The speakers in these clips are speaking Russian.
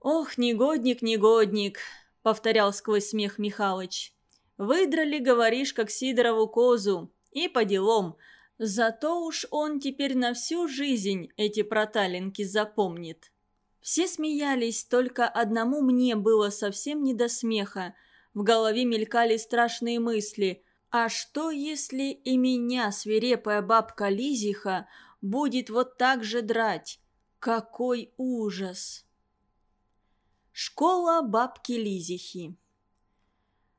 «Ох, негодник, негодник!» — повторял сквозь смех Михалыч. «Выдрали, говоришь, как Сидорову козу. И по делам. Зато уж он теперь на всю жизнь эти проталинки запомнит». Все смеялись, только одному мне было совсем не до смеха. В голове мелькали страшные мысли. А что, если и меня свирепая бабка Лизиха будет вот так же драть? Какой ужас! Школа бабки Лизихи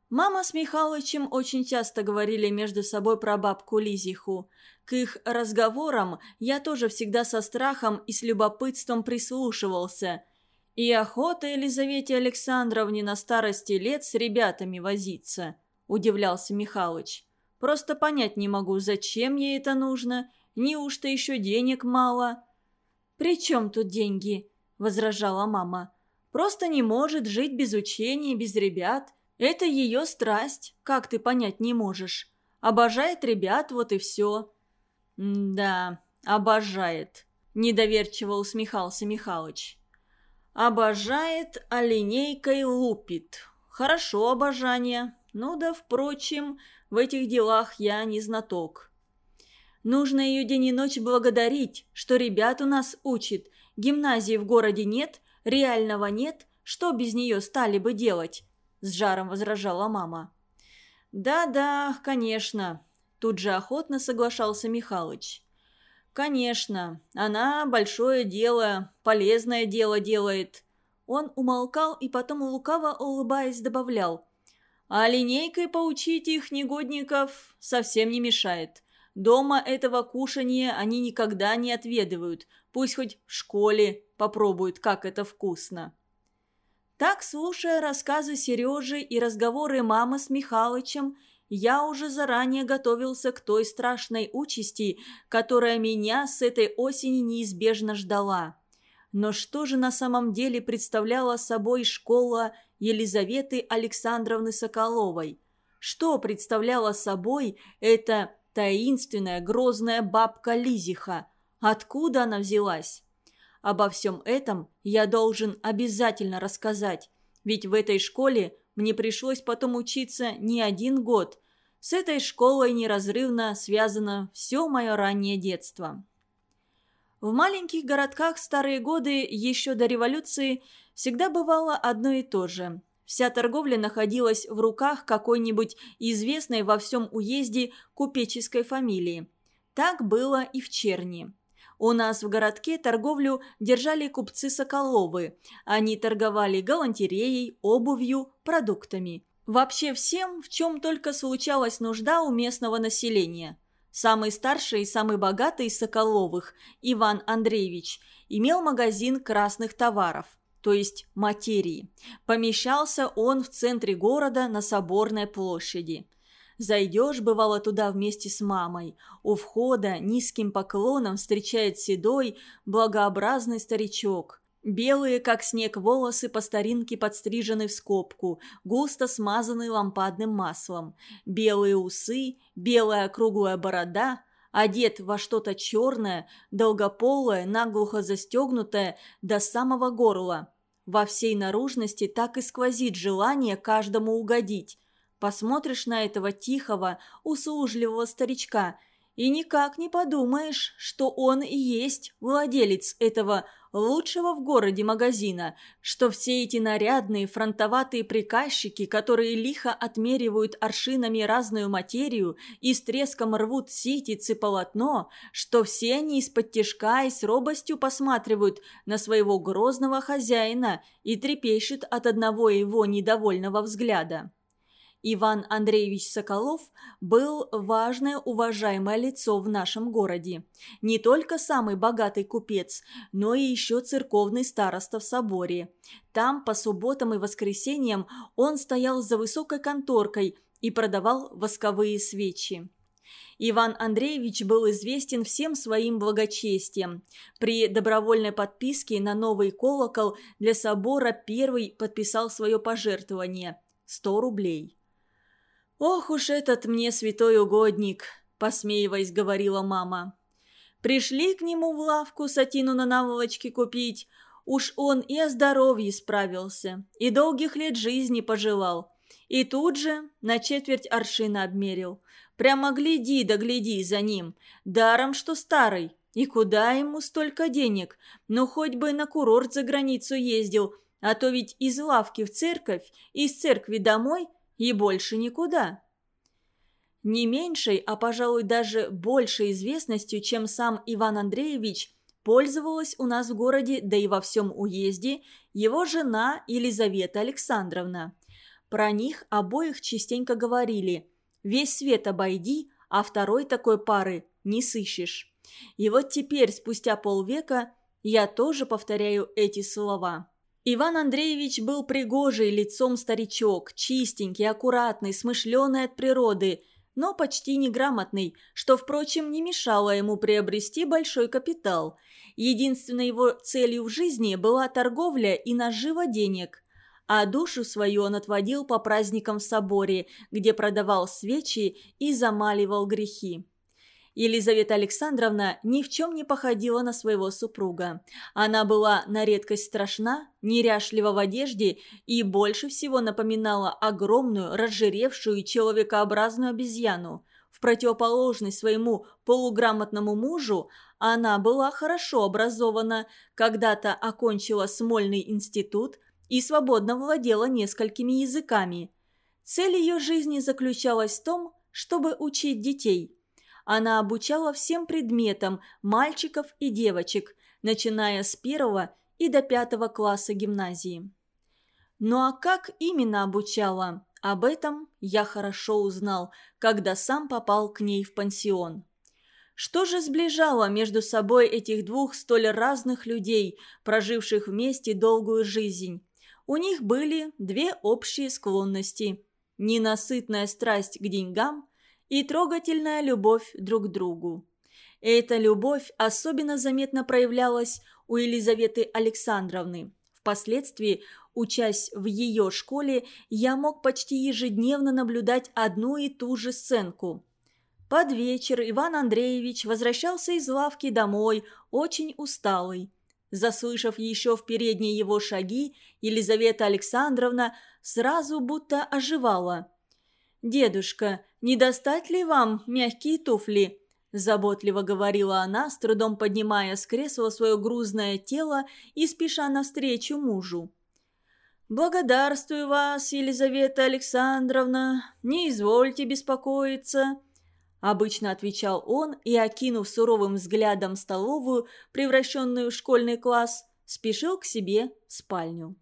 Мама с Михалычем очень часто говорили между собой про бабку Лизиху. К их разговорам я тоже всегда со страхом и с любопытством прислушивался. И охота Елизавете Александровне на старости лет с ребятами возиться, удивлялся Михалыч. Просто понять не могу, зачем ей это нужно, неужто еще денег мало? «При чем тут деньги?» – возражала мама. Просто не может жить без учения, без ребят. Это ее страсть, как ты понять не можешь. Обожает ребят, вот и все». «Да, обожает», – недоверчиво усмехался Михалыч. «Обожает, а линейкой лупит. Хорошо обожание. Ну да, впрочем, в этих делах я не знаток». «Нужно ее день и ночь благодарить, что ребят у нас учит. Гимназии в городе нет, реального нет, что без нее стали бы делать?» – с жаром возражала мама. «Да-да, конечно», – тут же охотно соглашался Михалыч. «Конечно, она большое дело, полезное дело делает». Он умолкал и потом лукаво улыбаясь добавлял. «А линейкой поучить их негодников совсем не мешает. Дома этого кушания они никогда не отведывают, пусть хоть в школе попробуют, как это вкусно». Так, слушая рассказы Сережи и разговоры мамы с Михалычем, я уже заранее готовился к той страшной участи, которая меня с этой осени неизбежно ждала. Но что же на самом деле представляла собой школа Елизаветы Александровны Соколовой? Что представляла собой эта таинственная грозная бабка Лизиха? Откуда она взялась? Обо всем этом я должен обязательно рассказать, ведь в этой школе мне пришлось потом учиться не один год. С этой школой неразрывно связано все мое раннее детство. В маленьких городках старые годы, еще до революции, всегда бывало одно и то же. Вся торговля находилась в руках какой-нибудь известной во всем уезде купеческой фамилии. Так было и в Черни. У нас в городке торговлю держали купцы Соколовы. Они торговали галантереей, обувью, продуктами. Вообще всем, в чем только случалась нужда у местного населения. Самый старший и самый богатый из Соколовых, Иван Андреевич, имел магазин красных товаров, то есть материи. Помещался он в центре города на Соборной площади. Зайдешь, бывало, туда вместе с мамой. У входа низким поклоном встречает седой, благообразный старичок. Белые, как снег, волосы по старинке подстрижены в скобку, густо смазаны лампадным маслом. Белые усы, белая круглая борода, одет во что-то черное, долгополое, наглухо застегнутое до самого горла. Во всей наружности так и сквозит желание каждому угодить. Посмотришь на этого тихого, услужливого старичка и никак не подумаешь, что он и есть владелец этого лучшего в городе магазина, что все эти нарядные фронтоватые приказчики, которые лихо отмеривают аршинами разную материю и с треском рвут ситицы полотно, что все они из-под тяжка и с робостью посматривают на своего грозного хозяина и трепещут от одного его недовольного взгляда. Иван Андреевич Соколов был важное уважаемое лицо в нашем городе. Не только самый богатый купец, но и еще церковный староста в соборе. Там по субботам и воскресеньям он стоял за высокой конторкой и продавал восковые свечи. Иван Андреевич был известен всем своим благочестием. При добровольной подписке на новый колокол для собора первый подписал свое пожертвование – 100 рублей. «Ох уж этот мне святой угодник!» – посмеиваясь, говорила мама. «Пришли к нему в лавку сатину на наволочке купить. Уж он и о здоровье справился, и долгих лет жизни пожелал. И тут же на четверть аршина обмерил. Прямо гляди да гляди за ним. Даром, что старый. И куда ему столько денег? Ну, хоть бы на курорт за границу ездил, а то ведь из лавки в церковь, из церкви домой и больше никуда. Не меньшей, а, пожалуй, даже большей известностью, чем сам Иван Андреевич, пользовалась у нас в городе, да и во всем уезде, его жена Елизавета Александровна. Про них обоих частенько говорили «Весь свет обойди, а второй такой пары не сыщешь». И вот теперь, спустя полвека, я тоже повторяю эти слова. Иван Андреевич был пригожий лицом старичок, чистенький, аккуратный, смышленый от природы, но почти неграмотный, что, впрочем, не мешало ему приобрести большой капитал. Единственной его целью в жизни была торговля и нажива денег – а душу свою он отводил по праздникам в соборе, где продавал свечи и замаливал грехи. Елизавета Александровна ни в чем не походила на своего супруга. Она была на редкость страшна, неряшлива в одежде и больше всего напоминала огромную, разжиревшую человекообразную обезьяну. В противоположность своему полуграмотному мужу, она была хорошо образована, когда-то окончила Смольный институт и свободно владела несколькими языками. Цель ее жизни заключалась в том, чтобы учить детей – она обучала всем предметам мальчиков и девочек, начиная с первого и до пятого класса гимназии. Ну а как именно обучала, об этом я хорошо узнал, когда сам попал к ней в пансион. Что же сближало между собой этих двух столь разных людей, проживших вместе долгую жизнь? У них были две общие склонности – ненасытная страсть к деньгам и трогательная любовь друг к другу. Эта любовь особенно заметно проявлялась у Елизаветы Александровны. Впоследствии, учась в ее школе, я мог почти ежедневно наблюдать одну и ту же сценку. Под вечер Иван Андреевич возвращался из лавки домой, очень усталый. Заслышав еще в передней его шаги, Елизавета Александровна сразу будто оживала – «Дедушка, не достать ли вам мягкие туфли?» – заботливо говорила она, с трудом поднимая с кресла свое грузное тело и спеша навстречу мужу. «Благодарствую вас, Елизавета Александровна, не извольте беспокоиться», – обычно отвечал он и, окинув суровым взглядом столовую, превращенную в школьный класс, спешил к себе в спальню.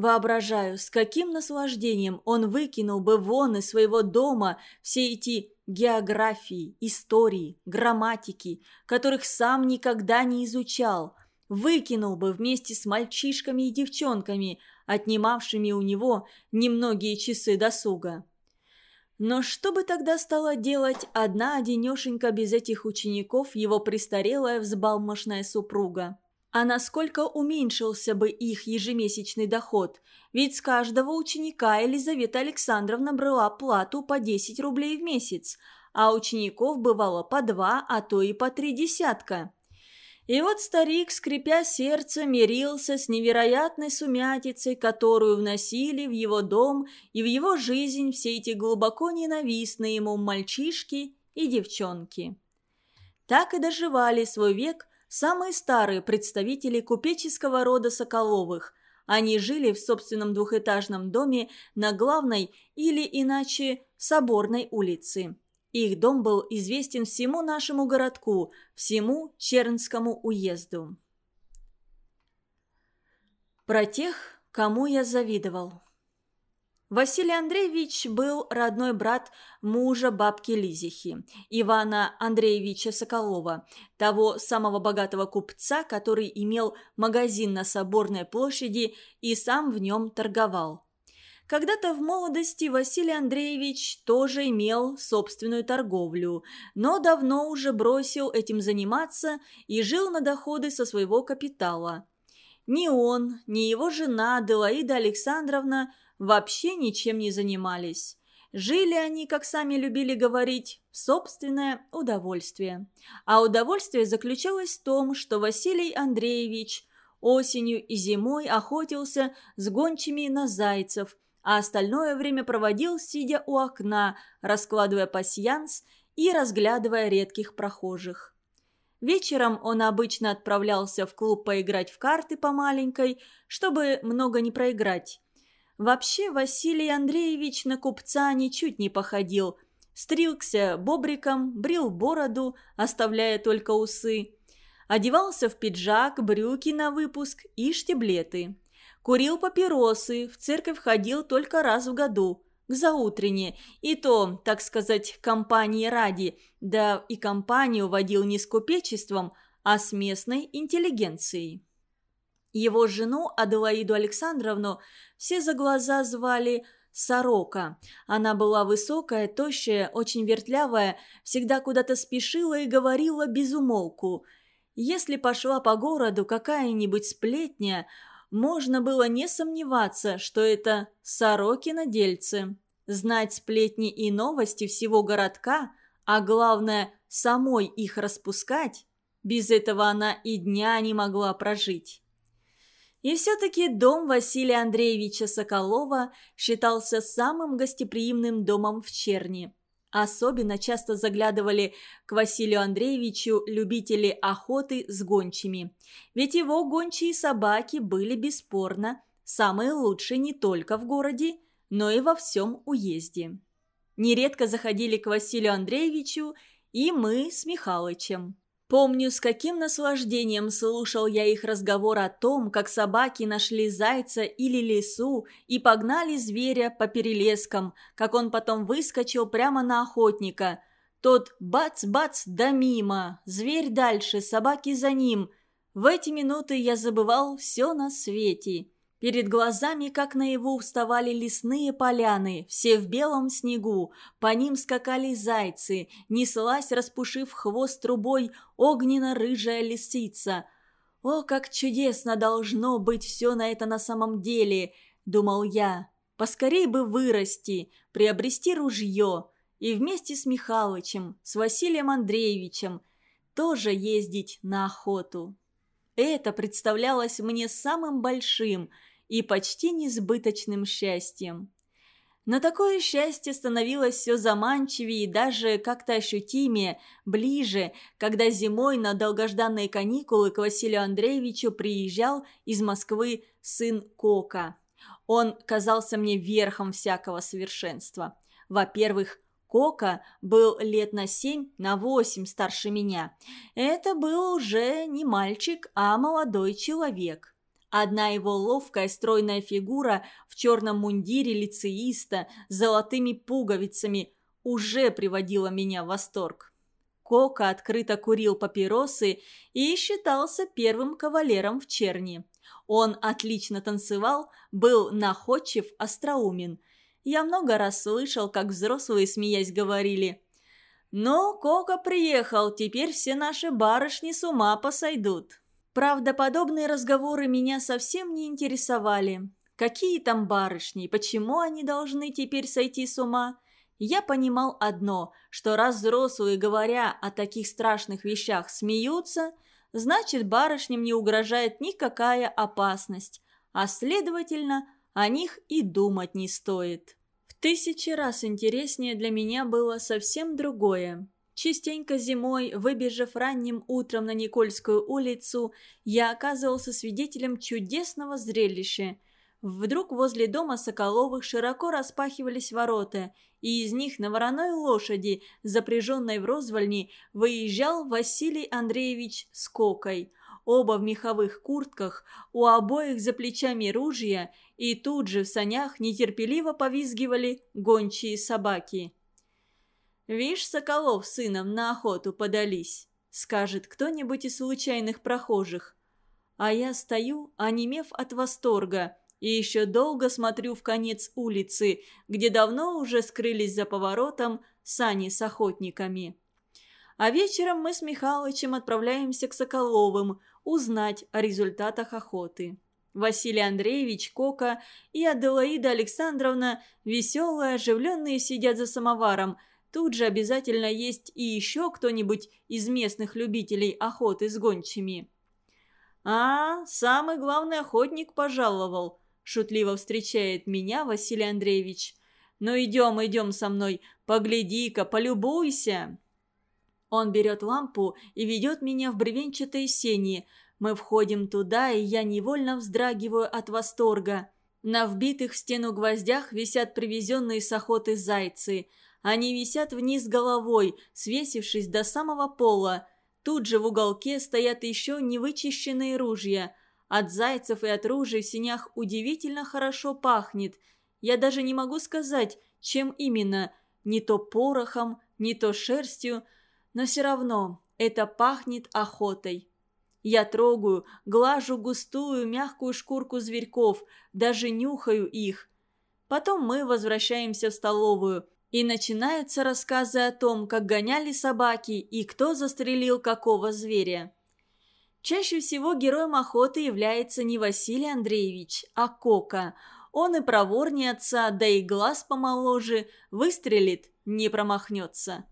Воображаю, с каким наслаждением он выкинул бы вон из своего дома все эти географии, истории, грамматики, которых сам никогда не изучал, выкинул бы вместе с мальчишками и девчонками, отнимавшими у него немногие часы досуга. Но что бы тогда стала делать одна одинешенька без этих учеников его престарелая взбалмошная супруга? А насколько уменьшился бы их ежемесячный доход? Ведь с каждого ученика Елизавета Александровна брала плату по 10 рублей в месяц, а учеников бывало по два, а то и по три десятка. И вот старик, скрипя сердце, мирился с невероятной сумятицей, которую вносили в его дом и в его жизнь все эти глубоко ненавистные ему мальчишки и девчонки. Так и доживали свой век самые старые представители купеческого рода Соколовых. Они жили в собственном двухэтажном доме на главной или иначе Соборной улице. Их дом был известен всему нашему городку, всему Чернскому уезду. Про тех, кому я завидовал. Василий Андреевич был родной брат мужа бабки Лизихи, Ивана Андреевича Соколова, того самого богатого купца, который имел магазин на Соборной площади и сам в нем торговал. Когда-то в молодости Василий Андреевич тоже имел собственную торговлю, но давно уже бросил этим заниматься и жил на доходы со своего капитала. Ни он, ни его жена Аделаида Александровна вообще ничем не занимались. Жили они, как сами любили говорить, в собственное удовольствие. А удовольствие заключалось в том, что Василий Андреевич Осенью и зимой охотился с гончими на зайцев, а остальное время проводил, сидя у окна, раскладывая пасьянс и разглядывая редких прохожих. Вечером он обычно отправлялся в клуб поиграть в карты по маленькой, чтобы много не проиграть. Вообще Василий Андреевич на купца ничуть не походил. Стригся бобриком, брил бороду, оставляя только усы. Одевался в пиджак, брюки на выпуск и штиблеты. Курил папиросы, в церковь ходил только раз в году – к заутрене, и то, так сказать, компании ради, да и компанию водил не с купечеством, а с местной интеллигенцией. Его жену Аделаиду Александровну все за глаза звали Сорока. Она была высокая, тощая, очень вертлявая, всегда куда-то спешила и говорила без умолку. Если пошла по городу какая-нибудь сплетня, можно было не сомневаться, что это Сорокина дельце. Знать сплетни и новости всего городка, а главное, самой их распускать, без этого она и дня не могла прожить. И все-таки дом Василия Андреевича Соколова считался самым гостеприимным домом в Черни. Особенно часто заглядывали к Василию Андреевичу любители охоты с гончими. Ведь его гончие собаки были бесспорно самые лучшие не только в городе, но и во всем уезде. Нередко заходили к Василию Андреевичу и мы с Михалычем. Помню, с каким наслаждением слушал я их разговор о том, как собаки нашли зайца или лису и погнали зверя по перелескам, как он потом выскочил прямо на охотника. Тот бац-бац да мимо, зверь дальше, собаки за ним. В эти минуты я забывал все на свете. Перед глазами, как наяву, вставали лесные поляны, все в белом снегу, по ним скакали зайцы, неслась, распушив хвост трубой, огненно-рыжая лисица. «О, как чудесно должно быть все на это на самом деле!» – думал я. «Поскорей бы вырасти, приобрести ружье и вместе с Михалычем, с Василием Андреевичем тоже ездить на охоту». Это представлялось мне самым большим – и почти несбыточным счастьем. Но такое счастье становилось все заманчивее и даже как-то ощутимее, ближе, когда зимой на долгожданные каникулы к Василию Андреевичу приезжал из Москвы сын Кока. Он казался мне верхом всякого совершенства. Во-первых, Кока был лет на семь, на восемь старше меня. Это был уже не мальчик, а молодой человек. Одна его ловкая стройная фигура в черном мундире лицеиста с золотыми пуговицами уже приводила меня в восторг. Кока открыто курил папиросы и считался первым кавалером в черни. Он отлично танцевал, был находчив, остроумен. Я много раз слышал, как взрослые, смеясь, говорили «Ну, Кока приехал, теперь все наши барышни с ума посойдут». Правда, подобные разговоры меня совсем не интересовали. Какие там барышни, почему они должны теперь сойти с ума? Я понимал одно, что раз взрослые, говоря о таких страшных вещах, смеются, значит, барышням не угрожает никакая опасность, а, следовательно, о них и думать не стоит. Тысячи раз интереснее для меня было совсем другое. Частенько зимой, выбежав ранним утром на Никольскую улицу, я оказывался свидетелем чудесного зрелища. Вдруг возле дома Соколовых широко распахивались ворота, и из них на вороной лошади, запряженной в розвальни, выезжал Василий Андреевич с кокой. Оба в меховых куртках, у обоих за плечами ружья, и тут же в санях нетерпеливо повизгивали гончие собаки. «Вишь, Соколов сыном на охоту подались», — скажет кто-нибудь из случайных прохожих. А я стою, онемев от восторга, и еще долго смотрю в конец улицы, где давно уже скрылись за поворотом сани с охотниками. А вечером мы с Михалычем отправляемся к Соколовым узнать о результатах охоты. Василий Андреевич, Кока и Аделаида Александровна, веселые, оживленные, сидят за самоваром – Тут же обязательно есть и еще кто-нибудь из местных любителей охоты с гончими. «А, самый главный охотник пожаловал», – шутливо встречает меня Василий Андреевич. «Ну идем, идем со мной, погляди-ка, полюбуйся». Он берет лампу и ведет меня в бревенчатые сени. Мы входим туда, и я невольно вздрагиваю от восторга. На вбитых в стену гвоздях висят привезенные с охоты зайцы. Они висят вниз головой, свесившись до самого пола. Тут же в уголке стоят еще невычищенные ружья. От зайцев и от ружей в синях удивительно хорошо пахнет. Я даже не могу сказать, чем именно. Не то порохом, не то шерстью – но все равно это пахнет охотой. Я трогаю, глажу густую, мягкую шкурку зверьков, даже нюхаю их. Потом мы возвращаемся в столовую, и начинаются рассказы о том, как гоняли собаки и кто застрелил какого зверя. Чаще всего героем охоты является не Василий Андреевич, а Кока. Он и проворнее отца, да и глаз помоложе, выстрелит, не промахнется.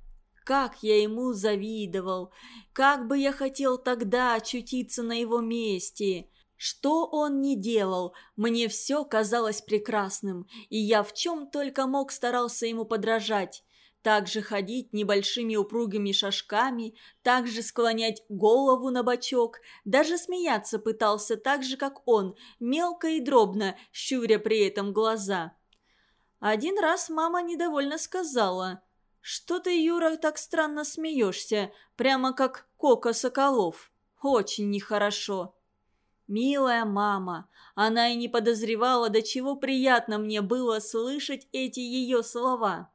Как я ему завидовал! Как бы я хотел тогда очутиться на его месте! Что он не делал, мне все казалось прекрасным, и я в чем только мог старался ему подражать. Также ходить небольшими упругими шажками, также склонять голову на бочок, даже смеяться пытался так же, как он, мелко и дробно, щуря при этом глаза. Один раз мама недовольно сказала – «Что ты, Юра, так странно смеешься, прямо как Кока Соколов? Очень нехорошо». Милая мама, она и не подозревала, до чего приятно мне было слышать эти ее слова.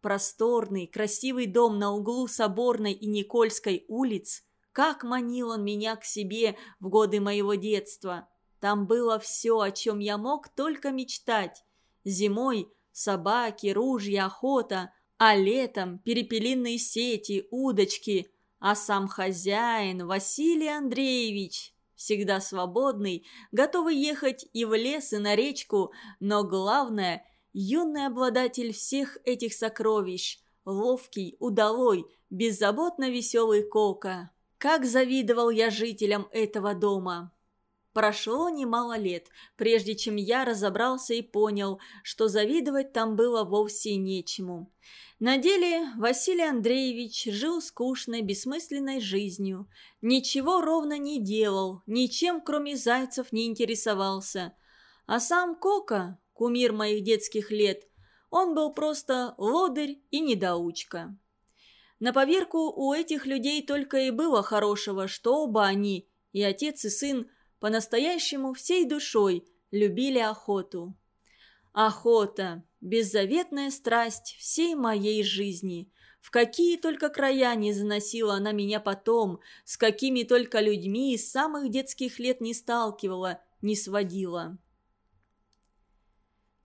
Просторный, красивый дом на углу Соборной и Никольской улиц, как манил он меня к себе в годы моего детства. Там было все, о чем я мог только мечтать. Зимой собаки, ружья, охота – а летом перепелиные сети, удочки, а сам хозяин Василий Андреевич, всегда свободный, готовый ехать и в лес, и на речку, но главное – юный обладатель всех этих сокровищ, ловкий, удалой, беззаботно веселый Кока. Как завидовал я жителям этого дома! Прошло немало лет, прежде чем я разобрался и понял, что завидовать там было вовсе нечему. На деле Василий Андреевич жил скучной, бессмысленной жизнью. Ничего ровно не делал, ничем, кроме зайцев, не интересовался. А сам Кока, кумир моих детских лет, он был просто лодырь и недоучка. На поверку у этих людей только и было хорошего, что оба они, и отец и сын, по-настоящему всей душой любили охоту. Охота – беззаветная страсть всей моей жизни. В какие только края не заносила она меня потом, с какими только людьми с самых детских лет не сталкивала, не сводила.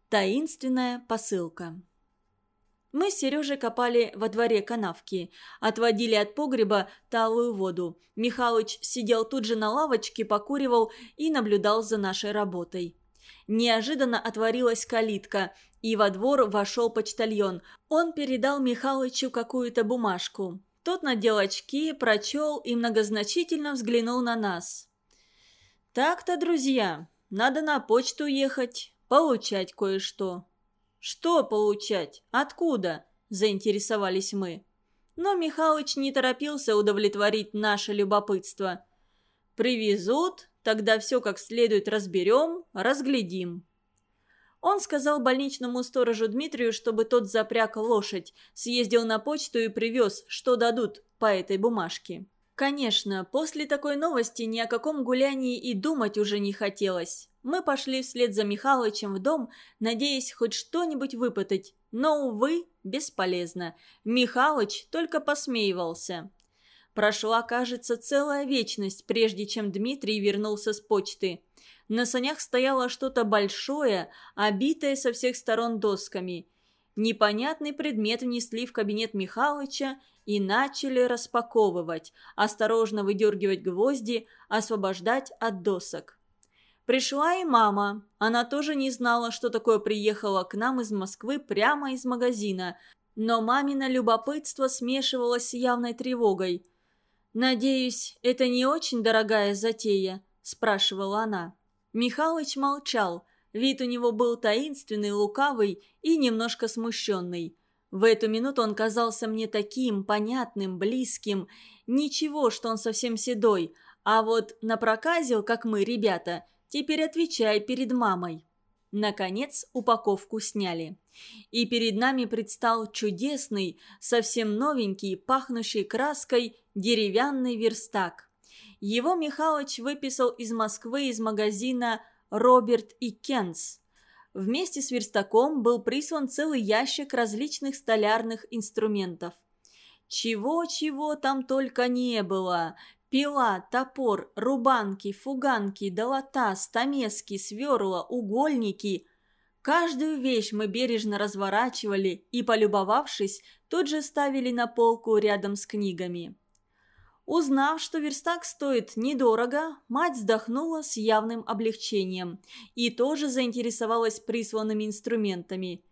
Таинственная посылка мы с Сережей копали во дворе канавки, отводили от погреба талую воду. Михалыч сидел тут же на лавочке, покуривал и наблюдал за нашей работой. Неожиданно отворилась калитка, и во двор вошел почтальон. Он передал Михалычу какую-то бумажку. Тот надел очки, прочел и многозначительно взглянул на нас. «Так-то, друзья, надо на почту ехать, получать кое-что». «Что получать? Откуда?» – заинтересовались мы. Но Михалыч не торопился удовлетворить наше любопытство. «Привезут, Тогда все как следует разберем, разглядим». Он сказал больничному сторожу Дмитрию, чтобы тот запряг лошадь, съездил на почту и привез, что дадут по этой бумажке. Конечно, после такой новости ни о каком гулянии и думать уже не хотелось. Мы пошли вслед за Михалычем в дом, надеясь хоть что-нибудь выпытать, но, увы, бесполезно. Михалыч только посмеивался. Прошла, кажется, целая вечность, прежде чем Дмитрий вернулся с почты. На санях стояло что-то большое, обитое со всех сторон досками. Непонятный предмет внесли в кабинет Михалыча и начали распаковывать, осторожно выдергивать гвозди, освобождать от досок. Пришла и мама. Она тоже не знала, что такое приехала к нам из Москвы прямо из магазина. Но мамино любопытство смешивалось с явной тревогой – «Надеюсь, это не очень дорогая затея?» – спрашивала она. Михалыч молчал. Вид у него был таинственный, лукавый и немножко смущенный. В эту минуту он казался мне таким понятным, близким. Ничего, что он совсем седой. А вот напроказил, как мы, ребята, теперь отвечай перед мамой. Наконец упаковку сняли. И перед нами предстал чудесный, совсем новенький, пахнущий краской деревянный верстак. Его Михалыч выписал из Москвы из магазина «Роберт и Кенс». Вместе с верстаком был прислан целый ящик различных столярных инструментов. Чего-чего там только не было. Пила, топор, рубанки, фуганки, долота, стамески, сверла, угольники. Каждую вещь мы бережно разворачивали и, полюбовавшись, тут же ставили на полку рядом с книгами. Узнав, что верстак стоит недорого, мать вздохнула с явным облегчением и тоже заинтересовалась присланными инструментами.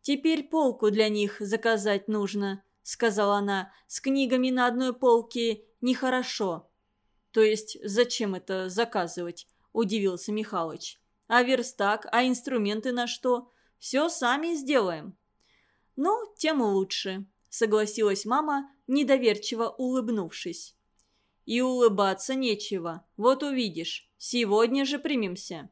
«Теперь полку для них заказать нужно», — сказала она. «С книгами на одной полке нехорошо». «То есть зачем это заказывать?» – удивился Михалыч. «А верстак, а инструменты на что? Все сами сделаем». «Ну, тем лучше», – согласилась мама, недоверчиво улыбнувшись. «И улыбаться нечего. Вот увидишь. Сегодня же примемся».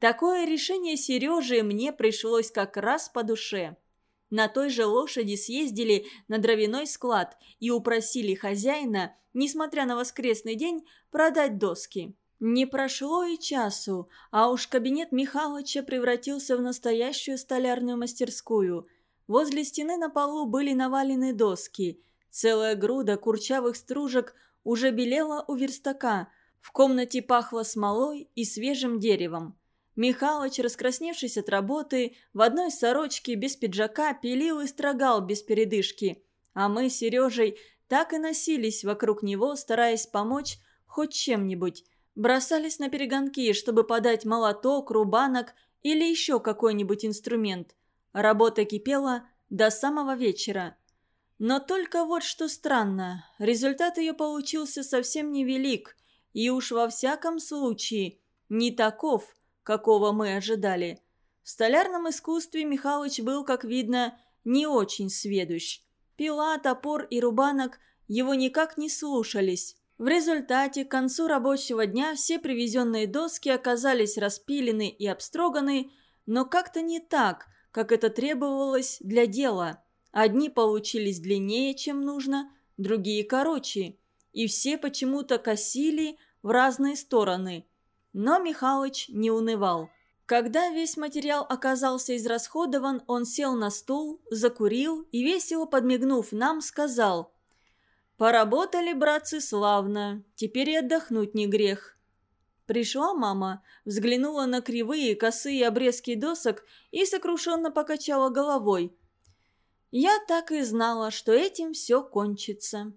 Такое решение Сережи мне пришлось как раз по душе. На той же лошади съездили на дровяной склад и упросили хозяина, несмотря на воскресный день, продать доски. Не прошло и часу, а уж кабинет Михалыча превратился в настоящую столярную мастерскую. Возле стены на полу были навалены доски – Целая груда курчавых стружек уже белела у верстака. В комнате пахло смолой и свежим деревом. Михалыч, раскрасневшись от работы, в одной сорочке без пиджака пилил и строгал без передышки. А мы с Сережей так и носились вокруг него, стараясь помочь хоть чем-нибудь. Бросались на перегонки, чтобы подать молоток, рубанок или еще какой-нибудь инструмент. Работа кипела до самого вечера. Но только вот что странно, результат ее получился совсем невелик, и уж во всяком случае не таков, какого мы ожидали. В столярном искусстве Михалыч был, как видно, не очень сведущ. Пила, топор и рубанок его никак не слушались. В результате к концу рабочего дня все привезенные доски оказались распилены и обстроганы, но как-то не так, как это требовалось для дела – Одни получились длиннее, чем нужно, другие короче. И все почему-то косили в разные стороны. Но Михалыч не унывал. Когда весь материал оказался израсходован, он сел на стул, закурил и, весело подмигнув нам, сказал «Поработали, братцы, славно, теперь и отдохнуть не грех». Пришла мама, взглянула на кривые, косые обрезки досок и сокрушенно покачала головой – я так и знала, что этим все кончится.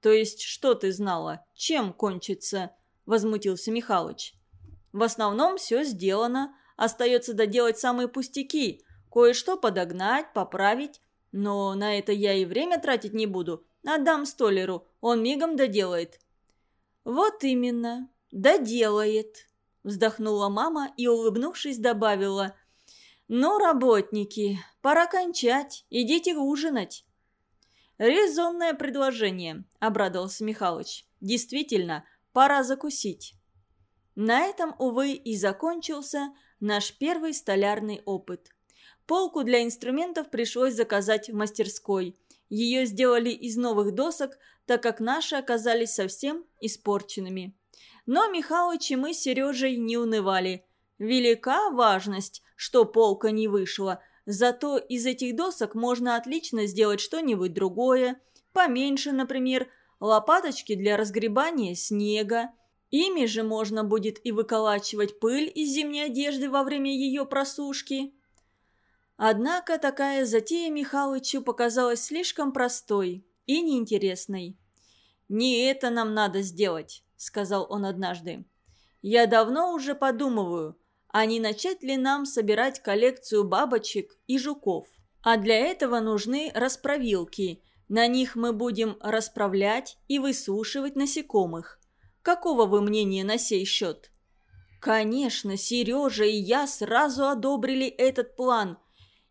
То есть что ты знала? Чем кончится? Возмутился Михалыч. В основном все сделано. Остается доделать самые пустяки. Кое-что подогнать, поправить. Но на это я и время тратить не буду. Отдам столеру, он мигом доделает. Вот именно, доделает. Вздохнула мама и, улыбнувшись, добавила – «Ну, работники, пора кончать, идите ужинать». «Резонное предложение», – обрадовался Михалыч. «Действительно, пора закусить». На этом, увы, и закончился наш первый столярный опыт. Полку для инструментов пришлось заказать в мастерской. Ее сделали из новых досок, так как наши оказались совсем испорченными. Но Михалыч и мы с Сережей не унывали – Велика важность, что полка не вышла, зато из этих досок можно отлично сделать что-нибудь другое, поменьше, например, лопаточки для разгребания снега. Ими же можно будет и выколачивать пыль из зимней одежды во время ее просушки. Однако такая затея Михалычу показалась слишком простой и неинтересной. «Не это нам надо сделать», — сказал он однажды. «Я давно уже подумываю, а не начать ли нам собирать коллекцию бабочек и жуков. А для этого нужны расправилки. На них мы будем расправлять и высушивать насекомых. Какого вы мнения на сей счет?» Конечно, Сережа и я сразу одобрили этот план.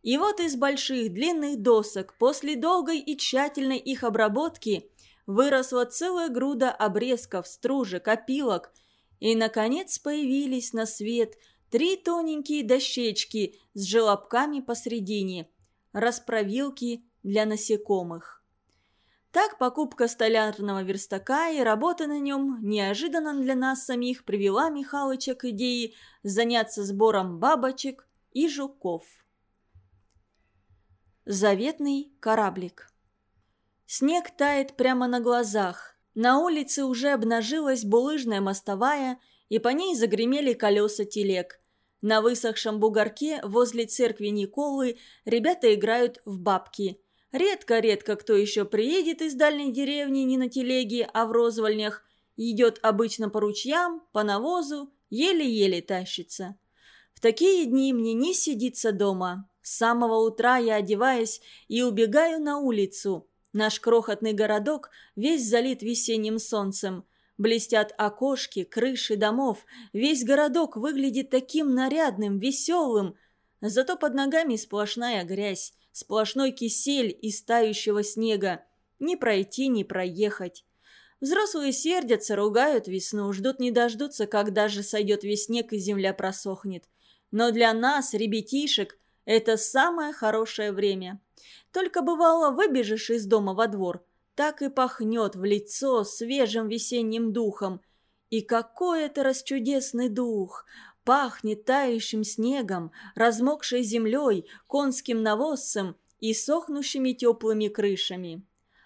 И вот из больших длинных досок после долгой и тщательной их обработки выросла целая груда обрезков, стружек, опилок. И, наконец, появились на свет три тоненькие дощечки с желобками посредине. Расправилки для насекомых. Так покупка столярного верстака и работа на нем неожиданно для нас самих привела Михалыча к идее заняться сбором бабочек и жуков. Заветный кораблик Снег тает прямо на глазах. На улице уже обнажилась булыжная мостовая, и по ней загремели колеса телег. На высохшем бугорке возле церкви Николы ребята играют в бабки – Редко-редко кто еще приедет из дальней деревни не на телеге, а в розвольнях. Идет обычно по ручьям, по навозу, еле-еле тащится. В такие дни мне не сидится дома. С самого утра я одеваюсь и убегаю на улицу. Наш крохотный городок весь залит весенним солнцем. Блестят окошки, крыши домов. Весь городок выглядит таким нарядным, веселым. Зато под ногами сплошная грязь. Сплошной кисель из тающего снега. Ни пройти, ни проехать. Взрослые сердятся, ругают весну, ждут не дождутся, когда же сойдет весь снег и земля просохнет. Но для нас, ребятишек, это самое хорошее время. Только бывало, выбежишь из дома во двор, так и пахнет в лицо свежим весенним духом. И какой это расчудесный дух! Пахнет тающим снегом, размокшей землей, конским навозом и сохнущими теплыми крышами.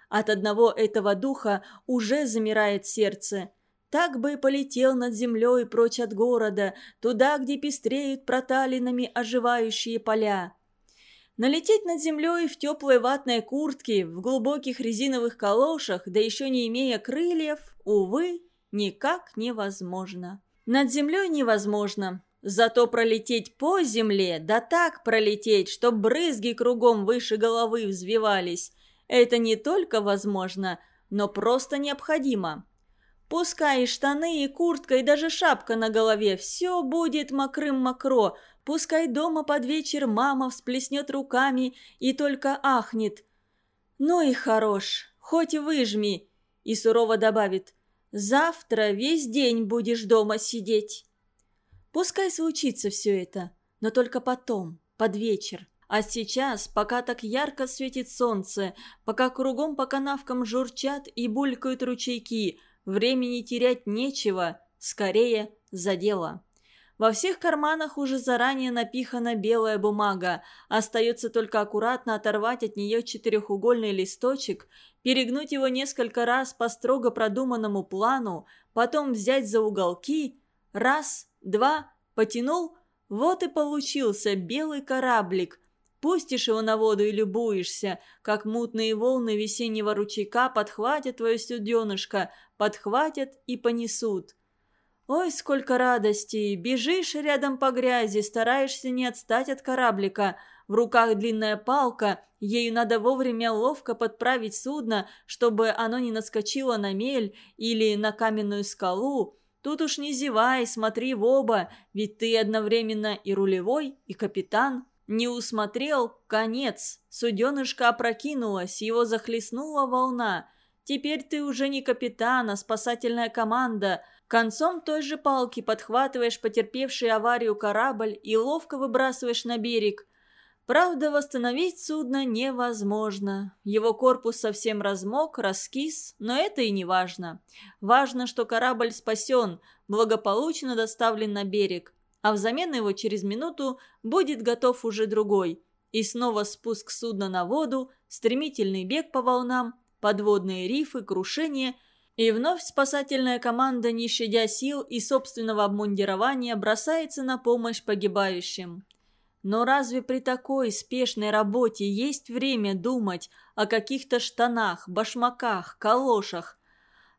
От одного этого духа уже замирает сердце. Так бы и полетел над землей прочь от города, туда, где пестреют проталинами оживающие поля. Налететь над землей в теплой ватной куртке, в глубоких резиновых калошах, да еще не имея крыльев, увы, никак невозможно. Над землей невозможно. Зато пролететь по земле, да так пролететь, что брызги кругом выше головы взвивались, это не только возможно, но просто необходимо. Пускай и штаны, и куртка, и даже шапка на голове, все будет мокрым-мокро, пускай дома под вечер мама всплеснет руками и только ахнет. Ну и хорош, хоть выжми, и сурово добавит, Завтра весь день будешь дома сидеть. Пускай случится все это, но только потом, под вечер. А сейчас, пока так ярко светит солнце, пока кругом по канавкам журчат и булькают ручейки, времени терять нечего, скорее за дело. Во всех карманах уже заранее напихана белая бумага. Остается только аккуратно оторвать от нее четырехугольный листочек, перегнуть его несколько раз по строго продуманному плану, потом взять за уголки. Раз, два, потянул. Вот и получился белый кораблик. Пустишь его на воду и любуешься, как мутные волны весеннего ручейка подхватят твое студенышко, подхватят и понесут. Ой, сколько радости! Бежишь рядом по грязи, стараешься не отстать от кораблика. В руках длинная палка, ею надо вовремя ловко подправить судно, чтобы оно не наскочило на мель или на каменную скалу. Тут уж не зевай, смотри в оба, ведь ты одновременно и рулевой, и капитан. Не усмотрел – конец. Суденышко опрокинулось, его захлестнула волна. Теперь ты уже не капитан, а спасательная команда – Концом той же палки подхватываешь потерпевший аварию корабль и ловко выбрасываешь на берег. Правда, восстановить судно невозможно. Его корпус совсем размок, раскис, но это и не важно. Важно, что корабль спасен, благополучно доставлен на берег, а взамен его через минуту будет готов уже другой. И снова спуск судна на воду, стремительный бег по волнам, подводные рифы, крушение – и вновь спасательная команда, не щадя сил и собственного обмундирования, бросается на помощь погибающим. Но разве при такой спешной работе есть время думать о каких-то штанах, башмаках, калошах?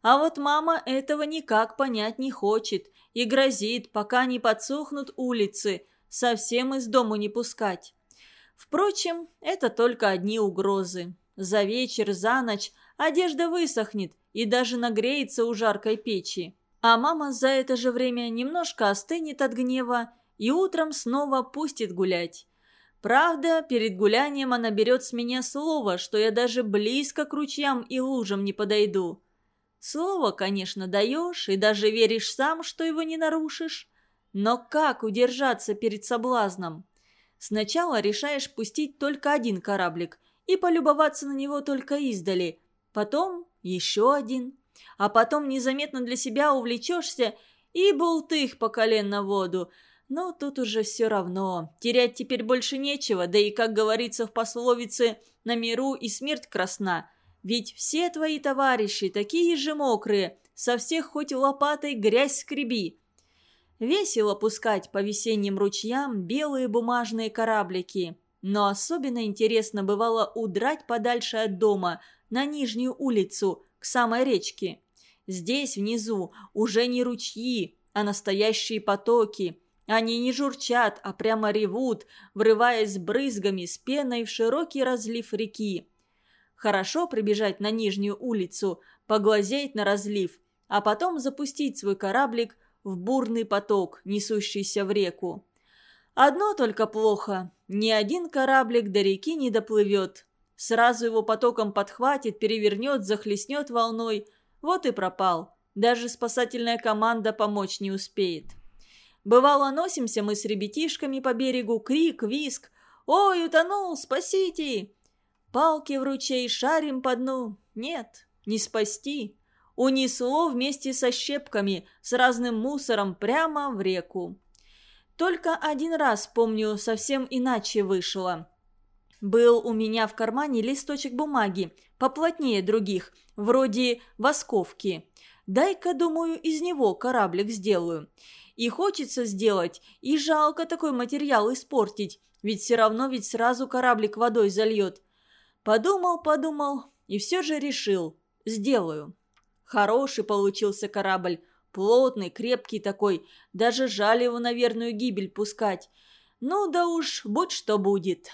А вот мама этого никак понять не хочет и грозит, пока не подсохнут улицы, совсем из дому не пускать. Впрочем, это только одни угрозы. За вечер, за ночь одежда высохнет и даже нагреется у жаркой печи. А мама за это же время немножко остынет от гнева и утром снова пустит гулять. Правда, перед гулянием она берет с меня слово, что я даже близко к ручьям и лужам не подойду. Слово, конечно, даешь и даже веришь сам, что его не нарушишь. Но как удержаться перед соблазном? Сначала решаешь пустить только один кораблик и полюбоваться на него только издали. Потом еще один. А потом незаметно для себя увлечешься и болтых по колено в воду – но тут уже все равно. Терять теперь больше нечего, да и, как говорится в пословице, на миру и смерть красна. Ведь все твои товарищи такие же мокрые, со всех хоть лопатой грязь скреби. Весело пускать по весенним ручьям белые бумажные кораблики. Но особенно интересно бывало удрать подальше от дома, на Нижнюю улицу, к самой речке. Здесь, внизу, уже не ручьи, а настоящие потоки – они не журчат, а прямо ревут, врываясь брызгами с пеной в широкий разлив реки. Хорошо прибежать на нижнюю улицу, поглазеть на разлив, а потом запустить свой кораблик в бурный поток, несущийся в реку. Одно только плохо – ни один кораблик до реки не доплывет. Сразу его потоком подхватит, перевернет, захлестнет волной. Вот и пропал. Даже спасательная команда помочь не успеет. Бывало, носимся мы с ребятишками по берегу, крик, виск. «Ой, утонул, спасите!» Палки в ручей шарим по дну. Нет, не спасти. Унесло вместе со щепками, с разным мусором прямо в реку. Только один раз, помню, совсем иначе вышло. Был у меня в кармане листочек бумаги, поплотнее других, вроде восковки. Дай-ка, думаю, из него кораблик сделаю. И хочется сделать, и жалко такой материал испортить, ведь все равно ведь сразу кораблик водой зальет. Подумал, подумал, и все же решил. Сделаю. Хороший получился корабль, плотный, крепкий такой, даже жаль его на верную гибель пускать. Ну да уж, будь что будет.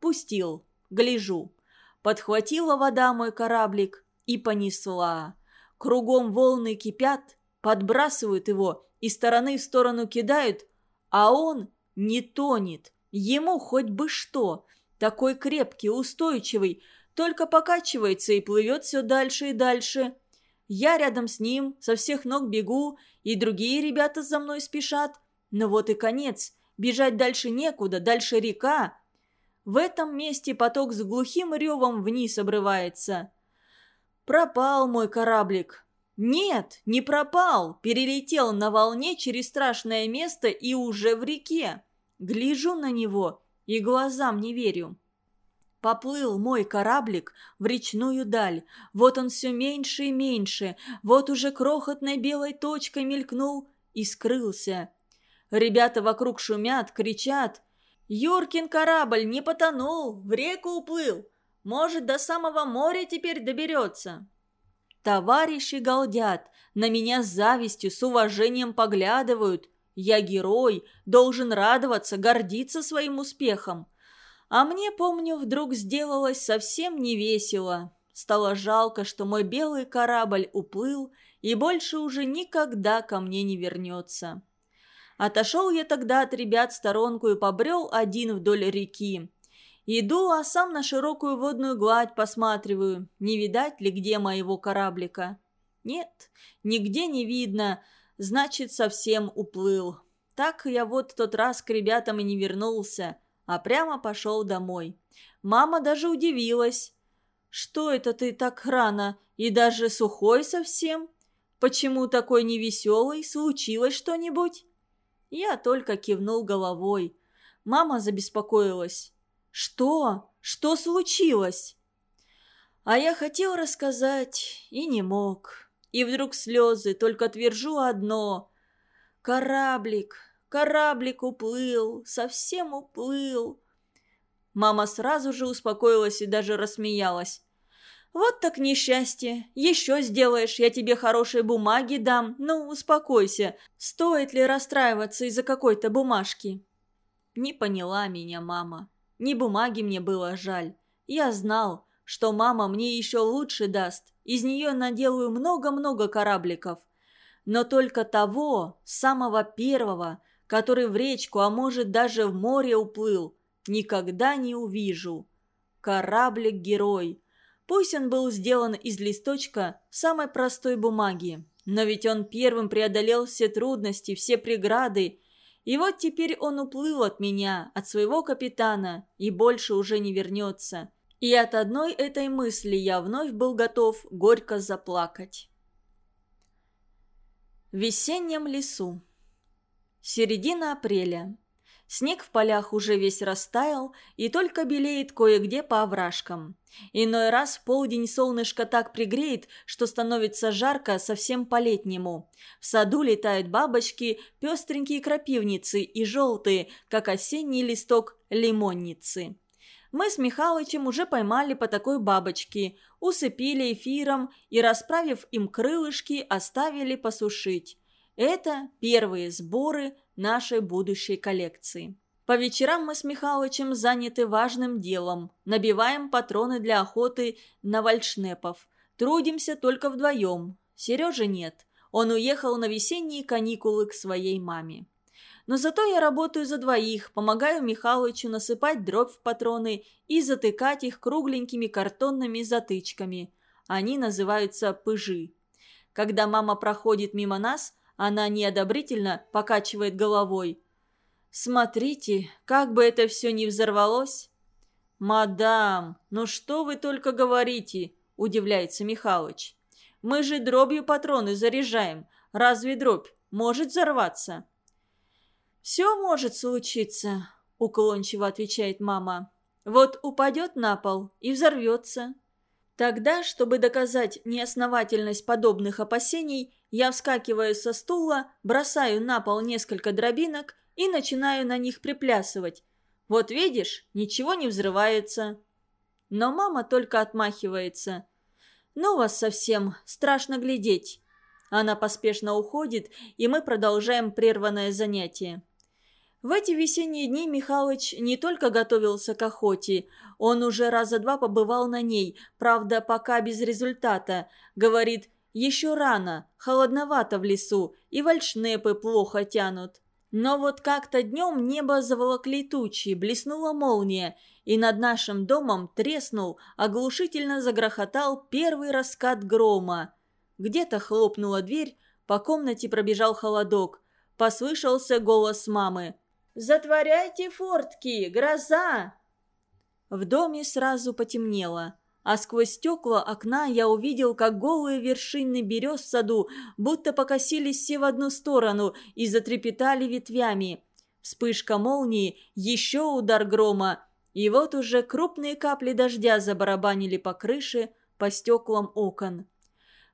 Пустил, гляжу. Подхватила вода мой кораблик и понесла. Кругом волны кипят, подбрасывают его из стороны в сторону кидают, а он не тонет. Ему хоть бы что. Такой крепкий, устойчивый, только покачивается и плывет все дальше и дальше. Я рядом с ним, со всех ног бегу, и другие ребята за мной спешат. Но вот и конец. Бежать дальше некуда, дальше река. В этом месте поток с глухим ревом вниз обрывается. Пропал мой кораблик. Нет, не пропал, перелетел на волне через страшное место и уже в реке. Гляжу на него и глазам не верю. Поплыл мой кораблик в речную даль. Вот он все меньше и меньше. Вот уже крохотной белой точкой мелькнул и скрылся. Ребята вокруг шумят, кричат. «Юркин корабль не потонул, в реку уплыл. Может, до самого моря теперь доберется». Товарищи галдят, на меня с завистью, с уважением поглядывают. Я герой, должен радоваться, гордиться своим успехом. А мне, помню, вдруг сделалось совсем невесело. Стало жалко, что мой белый корабль уплыл и больше уже никогда ко мне не вернется. Отошел я тогда от ребят в сторонку и побрел один вдоль реки. Иду, а сам на широкую водную гладь посматриваю, не видать ли где моего кораблика. Нет, нигде не видно, значит, совсем уплыл. Так я вот тот раз к ребятам и не вернулся, а прямо пошел домой. Мама даже удивилась. «Что это ты так рано и даже сухой совсем? Почему такой невеселый? Случилось что-нибудь?» Я только кивнул головой. Мама забеспокоилась. «Что? Что случилось?» А я хотел рассказать и не мог. И вдруг слезы, только твержу одно. Кораблик, кораблик уплыл, совсем уплыл. Мама сразу же успокоилась и даже рассмеялась. «Вот так несчастье. Еще сделаешь, я тебе хорошие бумаги дам. Ну, успокойся. Стоит ли расстраиваться из-за какой-то бумажки?» Не поняла меня мама. Ни бумаги мне было жаль. Я знал, что мама мне еще лучше даст. Из нее наделаю много-много корабликов. Но только того, самого первого, который в речку, а может даже в море уплыл, никогда не увижу. Кораблик-герой. Пусть он был сделан из листочка самой простой бумаги, но ведь он первым преодолел все трудности, все преграды, и вот теперь он уплыл от меня, от своего капитана, и больше уже не вернется. И от одной этой мысли я вновь был готов горько заплакать. В весеннем лесу. Середина апреля. Снег в полях уже весь растаял и только белеет кое-где по овражкам. Иной раз в полдень солнышко так пригреет, что становится жарко совсем по-летнему. В саду летают бабочки, пестренькие крапивницы и желтые, как осенний листок лимонницы. Мы с Михалычем уже поймали по такой бабочке, усыпили эфиром и, расправив им крылышки, оставили посушить. Это первые сборы нашей будущей коллекции. По вечерам мы с Михалычем заняты важным делом. Набиваем патроны для охоты на вальшнепов. Трудимся только вдвоем. Сережи нет. Он уехал на весенние каникулы к своей маме. Но зато я работаю за двоих, помогаю Михалычу насыпать дробь в патроны и затыкать их кругленькими картонными затычками. Они называются пыжи. Когда мама проходит мимо нас, она неодобрительно покачивает головой – Смотрите, как бы это все не взорвалось. «Мадам, ну что вы только говорите?» – удивляется Михалыч. «Мы же дробью патроны заряжаем. Разве дробь может взорваться?» «Все может случиться», – уклончиво отвечает мама. «Вот упадет на пол и взорвется». Тогда, чтобы доказать неосновательность подобных опасений, я вскакиваю со стула, бросаю на пол несколько дробинок и начинаю на них приплясывать. Вот видишь, ничего не взрывается. Но мама только отмахивается. Ну вас совсем, страшно глядеть. Она поспешно уходит, и мы продолжаем прерванное занятие. В эти весенние дни Михалыч не только готовился к охоте, он уже раза два побывал на ней, правда, пока без результата. Говорит, еще рано, холодновато в лесу, и вальшнепы плохо тянут. Но вот как-то днем небо заволокли тучи, блеснула молния, и над нашим домом треснул, оглушительно загрохотал первый раскат грома. Где-то хлопнула дверь, по комнате пробежал холодок. Послышался голос мамы. «Затворяйте фортки! Гроза!» В доме сразу потемнело а сквозь стекла окна я увидел, как голые вершины берез в саду будто покосились все в одну сторону и затрепетали ветвями. Вспышка молнии, еще удар грома, и вот уже крупные капли дождя забарабанили по крыше, по стеклам окон.